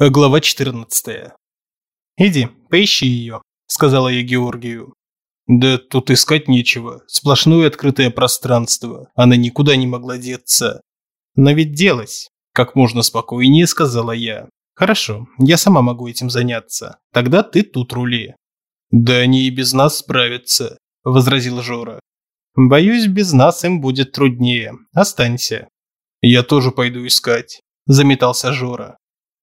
Глава 14. «Иди, поищи ее», – сказала я Георгию. «Да тут искать нечего. Сплошное открытое пространство. Она никуда не могла деться». «Но ведь делась», – как можно спокойнее сказала я. «Хорошо, я сама могу этим заняться. Тогда ты тут рули». «Да они и без нас справятся», – возразил Жора. «Боюсь, без нас им будет труднее. Останься». «Я тоже пойду искать», – заметался Жора.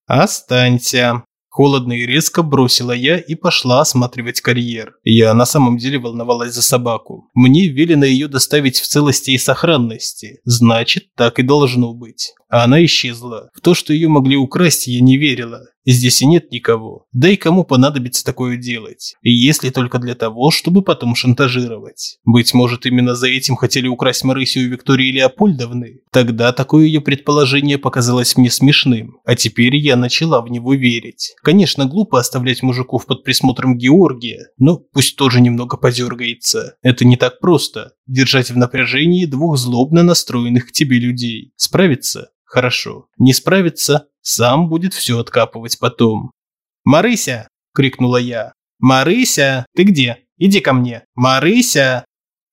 «Останься», Холодно и резко бросила я и пошла осматривать карьер. Я на самом деле волновалась за собаку. Мне велено ее доставить в целости и сохранности. Значит, так и должно быть. А она исчезла. В то, что ее могли украсть, я не верила. Здесь и нет никого. Да и кому понадобится такое делать? Если только для того, чтобы потом шантажировать. Быть может, именно за этим хотели украсть Марысию Виктории Леопольдовны? Тогда такое ее предположение показалось мне смешным. А теперь я начала в него верить. Конечно, глупо оставлять мужиков под присмотром Георгия, но пусть тоже немного подергается. Это не так просто. Держать в напряжении двух злобно настроенных к тебе людей. Справиться? Хорошо. Не справиться? Сам будет все откапывать потом. «Марыся!» – крикнула я. «Марыся! Ты где? Иди ко мне! Марыся!»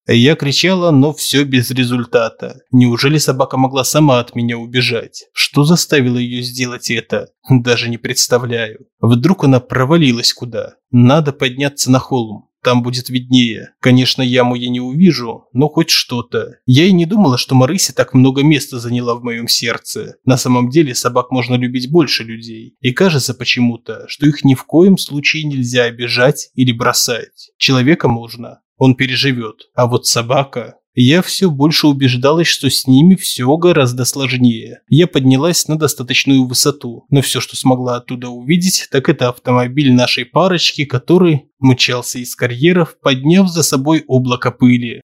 Я кричала, но все без результата. Неужели собака могла сама от меня убежать? Что заставило ее сделать это? Даже не представляю. Вдруг она провалилась куда? Надо подняться на холм. Там будет виднее. Конечно, яму я не увижу, но хоть что-то. Я и не думала, что Марыся так много места заняла в моем сердце. На самом деле собак можно любить больше людей. И кажется почему-то, что их ни в коем случае нельзя обижать или бросать. Человека можно. Он переживет. А вот собака я все больше убеждалась, что с ними все гораздо сложнее. Я поднялась на достаточную высоту, но все, что смогла оттуда увидеть, так это автомобиль нашей парочки, который мчался из карьеров, подняв за собой облако пыли.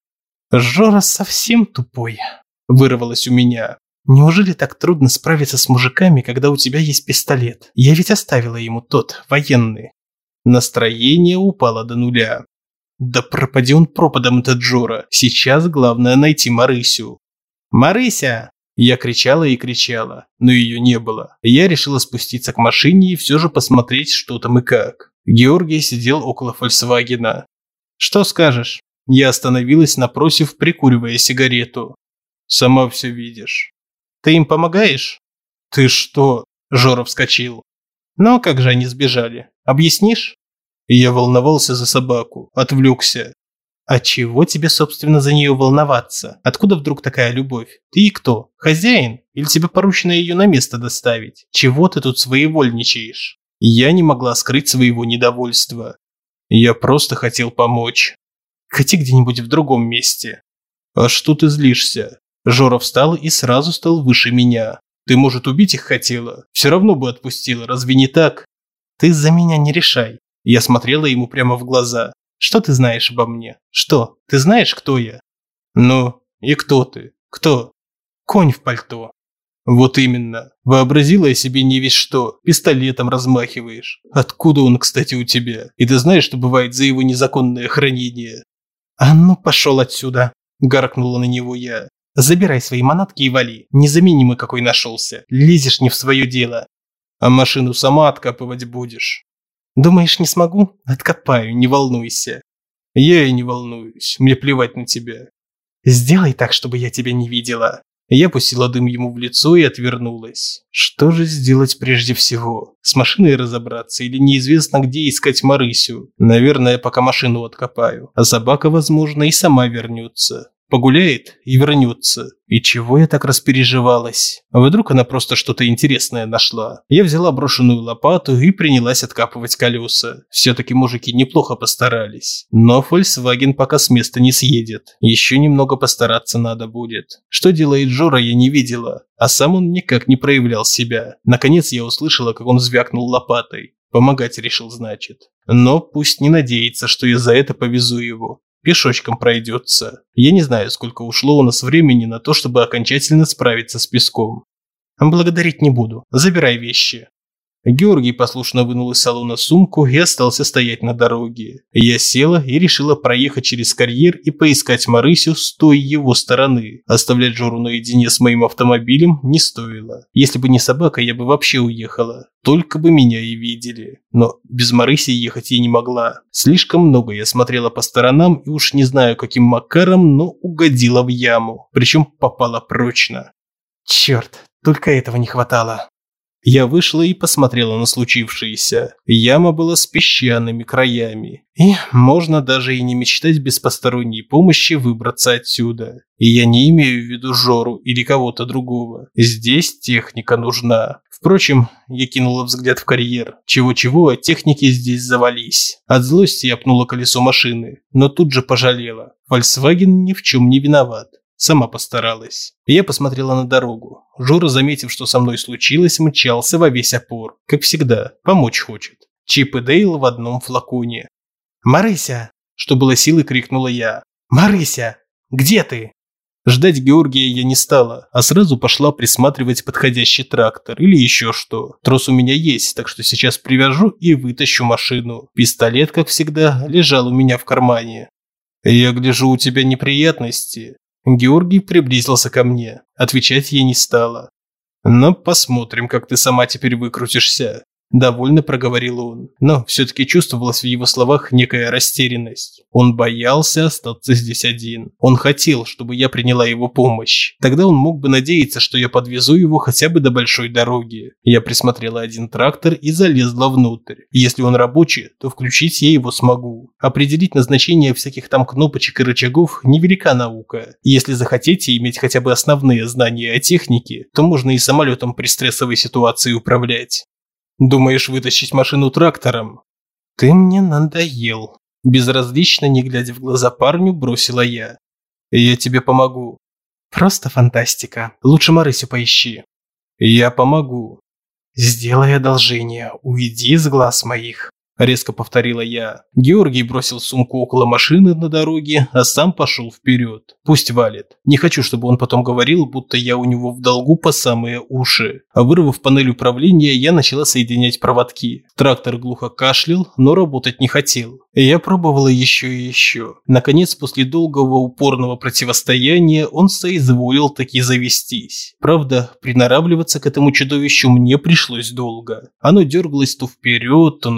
«Жора совсем тупой», – вырвалось у меня. «Неужели так трудно справиться с мужиками, когда у тебя есть пистолет? Я ведь оставила ему тот, военный». Настроение упало до нуля. Да пропади он пропадом этот Джора. Сейчас главное найти Марысю. «Марыся!» Я кричала и кричала, но ее не было. Я решила спуститься к машине и все же посмотреть, что там и как. Георгий сидел около Фольксвагена. «Что скажешь?» Я остановилась напротив, прикуривая сигарету. «Сама все видишь». «Ты им помогаешь?» «Ты что?» Жора вскочил. «Ну, как же они сбежали? Объяснишь?» И я волновался за собаку, отвлекся. А чего тебе, собственно, за нее волноваться? Откуда вдруг такая любовь? Ты и кто? Хозяин? Или тебе поручено ее на место доставить? Чего ты тут своевольничаешь? Я не могла скрыть своего недовольства. Я просто хотел помочь. Хоти где-нибудь в другом месте. А что ты злишься? Жора встал и сразу стал выше меня. Ты, может, убить их хотела? Все равно бы отпустила, разве не так? Ты за меня не решай. Я смотрела ему прямо в глаза. «Что ты знаешь обо мне? Что? Ты знаешь, кто я?» «Ну, и кто ты? Кто?» «Конь в пальто». «Вот именно. Вообразила я себе не весь что. Пистолетом размахиваешь. Откуда он, кстати, у тебя? И ты знаешь, что бывает за его незаконное хранение?» «А ну, пошел отсюда!» – гаркнула на него я. «Забирай свои манатки и вали. Незаменимый какой нашелся. Лезешь не в свое дело. А машину сама откапывать будешь». Думаешь, не смогу? Откопаю, не волнуйся. Я и не волнуюсь, мне плевать на тебя. Сделай так, чтобы я тебя не видела. Я пустила дым ему в лицо и отвернулась. Что же сделать прежде всего? С машиной разобраться или неизвестно где искать Марысю? Наверное, пока машину откопаю. А собака, возможно, и сама вернется. Погуляет и вернется. И чего я так распереживалась? А вдруг она просто что-то интересное нашла? Я взяла брошенную лопату и принялась откапывать колеса. Все-таки мужики неплохо постарались. Но Volkswagen пока с места не съедет. Еще немного постараться надо будет. Что делает Жора, я не видела. А сам он никак не проявлял себя. Наконец я услышала, как он звякнул лопатой. Помогать решил, значит. Но пусть не надеется, что я за это повезу его пешочком пройдется. Я не знаю, сколько ушло у нас времени на то, чтобы окончательно справиться с песком. Благодарить не буду. Забирай вещи. Георгий послушно вынул из салона сумку и остался стоять на дороге. Я села и решила проехать через карьер и поискать Марысю с той его стороны. Оставлять Жору наедине с моим автомобилем не стоило. Если бы не собака, я бы вообще уехала. Только бы меня и видели. Но без Марыси ехать я не могла. Слишком много я смотрела по сторонам и уж не знаю каким макаром, но угодила в яму. Причем попала прочно. Черт, только этого не хватало. Я вышла и посмотрела на случившееся. Яма была с песчаными краями. И можно даже и не мечтать без посторонней помощи выбраться отсюда. И я не имею в виду Жору или кого-то другого. Здесь техника нужна. Впрочем, я кинула взгляд в карьер. Чего-чего, а техники здесь завались. От злости я пнула колесо машины, но тут же пожалела. Volkswagen ни в чем не виноват. Сама постаралась. Я посмотрела на дорогу. Жора, заметив, что со мной случилось, мчался во весь опор. Как всегда, помочь хочет. Чип и Дейл в одном флаконе. «Марыся!» – что было силы, крикнула я. «Марыся! Где ты?» Ждать Георгия я не стала, а сразу пошла присматривать подходящий трактор или еще что. Трос у меня есть, так что сейчас привяжу и вытащу машину. Пистолет, как всегда, лежал у меня в кармане. «Я гляжу, у тебя неприятности», Георгий приблизился ко мне. Отвечать я не стала. «Но посмотрим, как ты сама теперь выкрутишься. Довольно проговорил он, но все-таки чувствовалась в его словах некая растерянность. Он боялся остаться здесь один. Он хотел, чтобы я приняла его помощь. Тогда он мог бы надеяться, что я подвезу его хотя бы до большой дороги. Я присмотрела один трактор и залезла внутрь. Если он рабочий, то включить я его смогу. Определить назначение всяких там кнопочек и рычагов – невелика наука. Если захотите иметь хотя бы основные знания о технике, то можно и самолетом при стрессовой ситуации управлять. Думаешь вытащить машину трактором? Ты мне надоел. Безразлично, не глядя в глаза парню, бросила я. Я тебе помогу. Просто фантастика. Лучше Марысю поищи. Я помогу. Сделай одолжение, уйди из глаз моих. Резко повторила я. Георгий бросил сумку около машины на дороге, а сам пошел вперед. Пусть валит. Не хочу, чтобы он потом говорил, будто я у него в долгу по самые уши. А вырвав панель управления, я начала соединять проводки. Трактор глухо кашлял, но работать не хотел. Я пробовала еще и еще. Наконец, после долгого упорного противостояния, он соизволил таки завестись. Правда, приноравливаться к этому чудовищу мне пришлось долго. Оно дергалось то вперед, то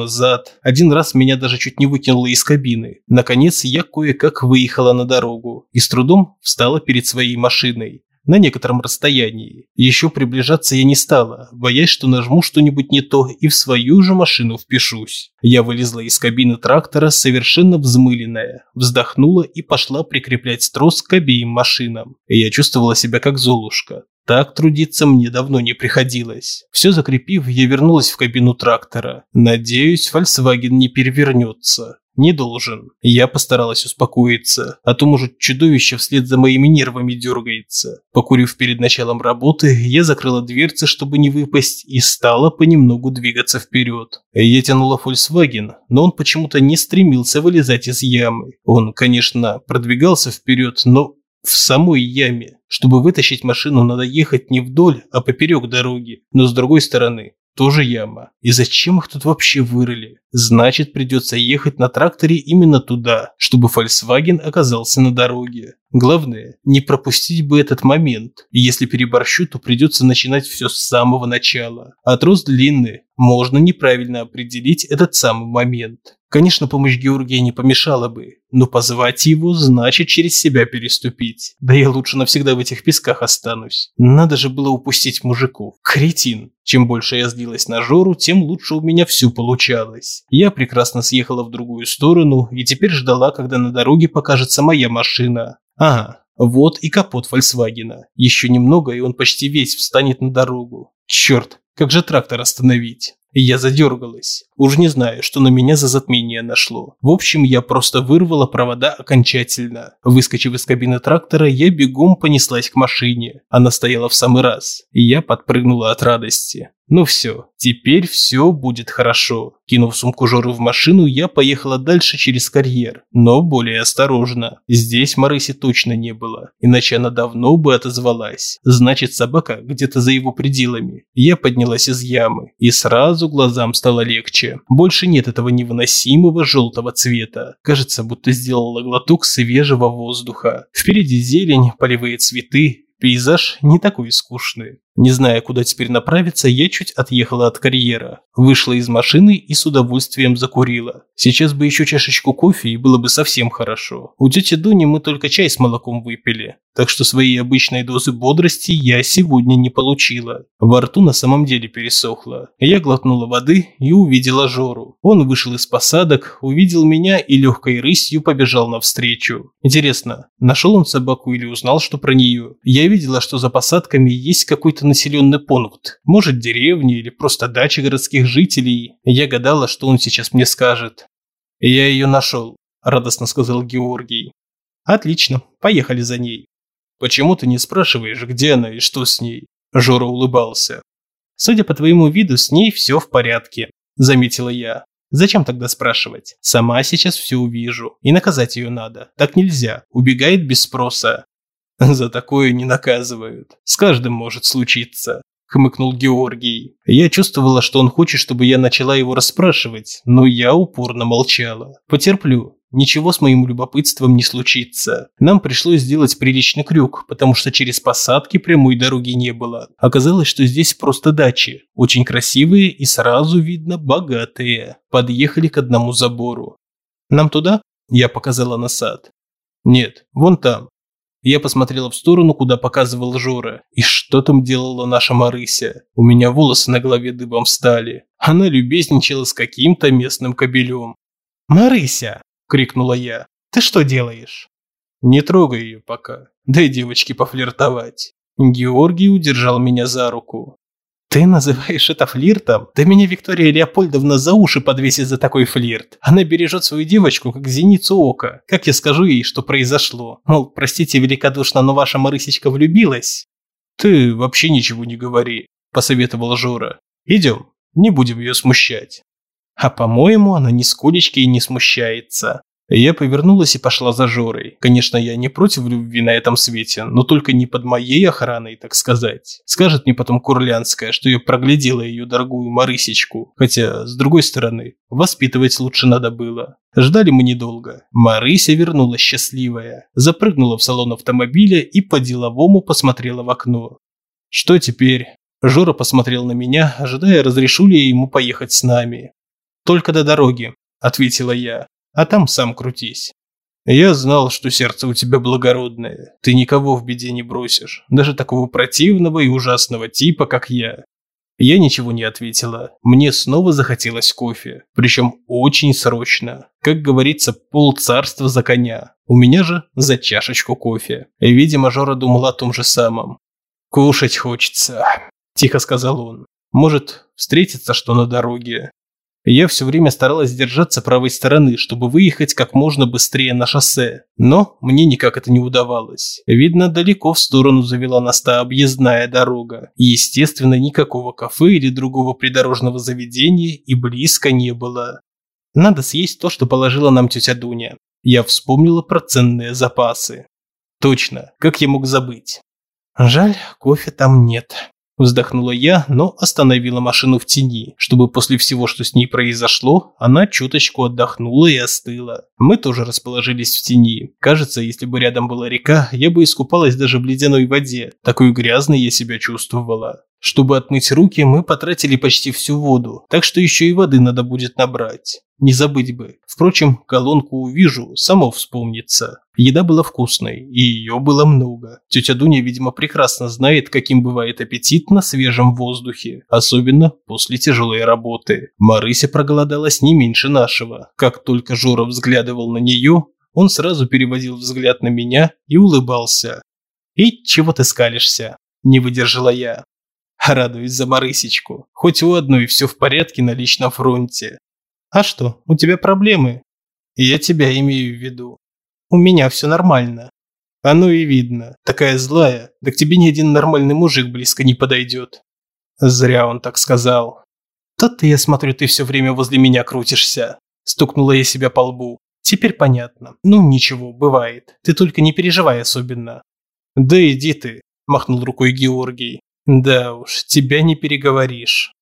Один раз меня даже чуть не выкинуло из кабины. Наконец я кое-как выехала на дорогу и с трудом встала перед своей машиной. На некотором расстоянии. Еще приближаться я не стала, боясь, что нажму что-нибудь не то и в свою же машину впишусь. Я вылезла из кабины трактора, совершенно взмыленная, вздохнула и пошла прикреплять трос к обеим машинам. Я чувствовала себя как Золушка. Так трудиться мне давно не приходилось. Все закрепив, я вернулась в кабину трактора. Надеюсь, Volkswagen не перевернется. Не должен. Я постаралась успокоиться, а то, может, чудовище вслед за моими нервами дергается. Покурив перед началом работы, я закрыла дверцы, чтобы не выпасть, и стала понемногу двигаться вперед. Я тянула Volkswagen, но он почему-то не стремился вылезать из ямы. Он, конечно, продвигался вперед, но в самой яме. Чтобы вытащить машину, надо ехать не вдоль, а поперек дороги. Но с другой стороны, тоже яма. И зачем их тут вообще вырыли? Значит, придется ехать на тракторе именно туда, чтобы Volkswagen оказался на дороге. Главное, не пропустить бы этот момент. И если переборщу, то придется начинать все с самого начала. А трос длинный, можно неправильно определить этот самый момент. Конечно, помощь Георгия не помешала бы, но позвать его значит через себя переступить. Да я лучше навсегда в этих песках останусь. Надо же было упустить мужиков. Кретин. Чем больше я злилась на Жору, тем лучше у меня все получалось. Я прекрасно съехала в другую сторону и теперь ждала, когда на дороге покажется моя машина. Ага, вот и капот Фольксвагена. Еще немного, и он почти весь встанет на дорогу. Черт, как же трактор остановить? Я задергалась. Уж не знаю, что на меня за затмение нашло. В общем, я просто вырвала провода окончательно. Выскочив из кабины трактора, я бегом понеслась к машине. Она стояла в самый раз. И я подпрыгнула от радости. Ну все, теперь все будет хорошо. Кинув сумку Жоры в машину, я поехала дальше через карьер, но более осторожно. Здесь Марыси точно не было, иначе она давно бы отозвалась. Значит, собака где-то за его пределами. Я поднялась из ямы, и сразу глазам стало легче. Больше нет этого невыносимого желтого цвета. Кажется, будто сделала глоток свежего воздуха. Впереди зелень, полевые цветы, Пейзаж не такой скучный. Не зная, куда теперь направиться, я чуть отъехала от карьера, вышла из машины и с удовольствием закурила. Сейчас бы еще чашечку кофе и было бы совсем хорошо. У тети Дуни мы только чай с молоком выпили, так что своей обычной дозы бодрости я сегодня не получила. Во рту на самом деле пересохло. Я глотнула воды и увидела Жору. Он вышел из посадок, увидел меня и легкой рысью побежал навстречу. Интересно, нашел он собаку или узнал, что про нее? Я видела, что за посадками есть какой-то населенный пункт. Может, деревня или просто дача городских жителей. Я гадала, что он сейчас мне скажет. «Я ее нашел», – радостно сказал Георгий. «Отлично, поехали за ней». «Почему ты не спрашиваешь, где она и что с ней?» Жора улыбался. «Судя по твоему виду, с ней все в порядке», – заметила я. «Зачем тогда спрашивать? Сама сейчас все увижу. И наказать ее надо. Так нельзя. Убегает без спроса. За такое не наказывают. С каждым может случиться. Хмыкнул Георгий. Я чувствовала, что он хочет, чтобы я начала его расспрашивать, но я упорно молчала. Потерплю. Ничего с моим любопытством не случится. Нам пришлось сделать приличный крюк, потому что через посадки прямой дороги не было. Оказалось, что здесь просто дачи. Очень красивые и сразу видно богатые. Подъехали к одному забору. «Нам туда?» Я показала на сад. «Нет, вон там. Я посмотрела в сторону, куда показывал Жора. И что там делала наша Марыся? У меня волосы на голове дыбом встали. Она любезничала с каким-то местным кобелем. «Марыся!» – крикнула я. «Ты что делаешь?» «Не трогай ее пока. Дай девочке пофлиртовать». Георгий удержал меня за руку. «Ты называешь это флиртом? Да меня Виктория Леопольдовна за уши подвесит за такой флирт. Она бережет свою девочку, как зеницу ока. Как я скажу ей, что произошло? Мол, простите великодушно, но ваша Марысечка влюбилась?» «Ты вообще ничего не говори», – посоветовала Жора. «Идем, не будем ее смущать». А по-моему, она нисколечки и не смущается. Я повернулась и пошла за Жорой. Конечно, я не против любви на этом свете, но только не под моей охраной, так сказать. Скажет мне потом Курлянская, что я проглядела ее дорогую Марысечку. Хотя, с другой стороны, воспитывать лучше надо было. Ждали мы недолго. Марыся вернулась счастливая. Запрыгнула в салон автомобиля и по-деловому посмотрела в окно. Что теперь? Жора посмотрел на меня, ожидая, разрешу ли я ему поехать с нами. «Только до дороги», – ответила я а там сам крутись. Я знал, что сердце у тебя благородное. Ты никого в беде не бросишь, даже такого противного и ужасного типа, как я. Я ничего не ответила. Мне снова захотелось кофе, причем очень срочно. Как говорится, пол царства за коня. У меня же за чашечку кофе. Видимо, Жора думал о том же самом. «Кушать хочется», – тихо сказал он. «Может, встретиться что на дороге? Я все время старалась держаться правой стороны, чтобы выехать как можно быстрее на шоссе. Но мне никак это не удавалось. Видно, далеко в сторону завела нас та объездная дорога. Естественно, никакого кафе или другого придорожного заведения и близко не было. Надо съесть то, что положила нам тетя Дуня. Я вспомнила про ценные запасы. Точно, как я мог забыть? Жаль, кофе там нет. Вздохнула я, но остановила машину в тени, чтобы после всего, что с ней произошло, она чуточку отдохнула и остыла. Мы тоже расположились в тени. Кажется, если бы рядом была река, я бы искупалась даже в ледяной воде. Такой грязной я себя чувствовала. Чтобы отмыть руки, мы потратили почти всю воду, так что еще и воды надо будет набрать. Не забыть бы. Впрочем, колонку увижу, само вспомнится. Еда была вкусной, и ее было много. Тетя Дуня, видимо, прекрасно знает, каким бывает аппетит на свежем воздухе, особенно после тяжелой работы. Марыся проголодалась не меньше нашего. Как только Жора взглядывал на нее, он сразу переводил взгляд на меня и улыбался. «И чего ты скалишься?» – не выдержала я. Радуюсь за Марысечку. Хоть у одной все в порядке на личном фронте. А что, у тебя проблемы? Я тебя имею в виду. У меня все нормально. Оно и видно. Такая злая, да к тебе ни один нормальный мужик близко не подойдет. Зря он так сказал. Тот-то я смотрю, ты все время возле меня крутишься. Стукнула я себя по лбу. Теперь понятно. Ну ничего, бывает. Ты только не переживай особенно. Да иди ты, махнул рукой Георгий. Да уж, тебя не переговоришь.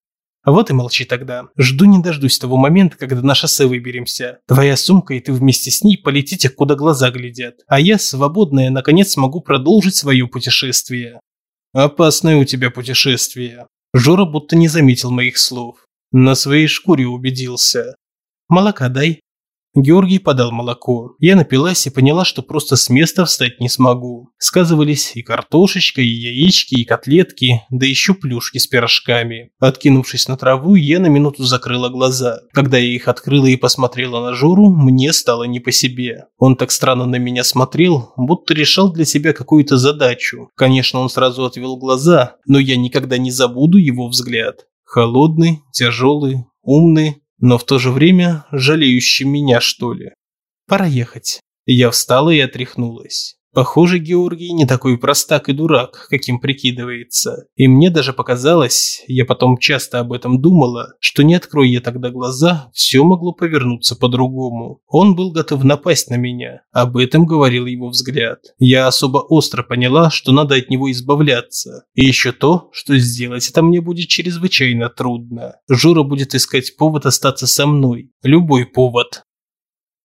Вот и молчи тогда. Жду не дождусь того момента, когда на шоссе выберемся. Твоя сумка и ты вместе с ней полетите, куда глаза глядят. А я, свободная, наконец смогу продолжить свое путешествие. Опасное у тебя путешествие. Жора будто не заметил моих слов. На своей шкуре убедился. Молока дай. Георгий подал молоко. Я напилась и поняла, что просто с места встать не смогу. Сказывались и картошечка, и яички, и котлетки, да еще плюшки с пирожками. Откинувшись на траву, я на минуту закрыла глаза. Когда я их открыла и посмотрела на Жору, мне стало не по себе. Он так странно на меня смотрел, будто решал для себя какую-то задачу. Конечно, он сразу отвел глаза, но я никогда не забуду его взгляд. Холодный, тяжелый, умный, но в то же время жалеющий меня, что ли. Пора ехать. Я встала и отряхнулась. Похоже, Георгий не такой простак и дурак, каким прикидывается. И мне даже показалось, я потом часто об этом думала, что не открой я тогда глаза, все могло повернуться по-другому. Он был готов напасть на меня. Об этом говорил его взгляд. Я особо остро поняла, что надо от него избавляться. И еще то, что сделать это мне будет чрезвычайно трудно. Жура будет искать повод остаться со мной. Любой повод.